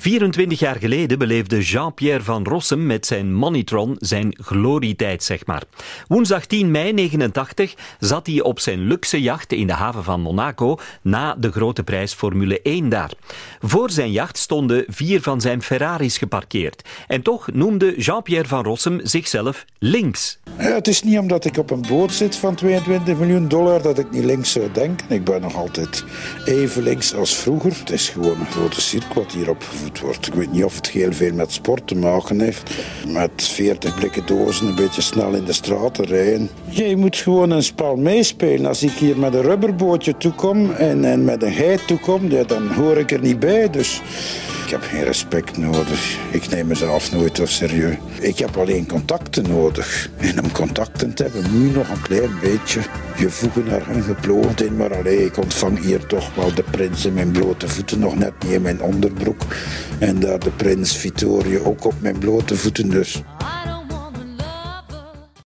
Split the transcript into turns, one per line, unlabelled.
24 jaar geleden beleefde Jean-Pierre van Rossum met zijn Moneytron zijn glorietijd, zeg maar. Woensdag 10 mei 89 zat hij op zijn luxe jacht in de haven van Monaco na de grote prijs Formule 1 daar. Voor zijn jacht stonden vier van zijn Ferraris geparkeerd. En toch noemde Jean-Pierre van Rossum zichzelf links.
Het is niet omdat ik op een boot zit van 22 miljoen dollar dat ik niet links zou denken. Ik ben nog altijd even links als vroeger. Het is gewoon een grote cirkel wat hier wordt. Ik weet niet of het heel veel met sport te maken heeft. Met 40 blikken dozen een beetje snel in de straten rijden. Je moet gewoon een spel meespelen. Als ik hier met een rubberbootje toekom en, en met een geit toekom, ja, dan hoor ik er niet bij. Dus ik heb geen respect nodig. Ik neem mezelf nooit zo serieus. Ik heb alleen contacten nodig. En om contacten te hebben moet je nog een klein beetje je voegen naar hun geploegd in. Maar alleen, ik ontvang hier toch wel de prins in mijn blote voeten, nog net niet in mijn onderbroek. En daar de prins Vittorio ook op mijn blote voeten dus.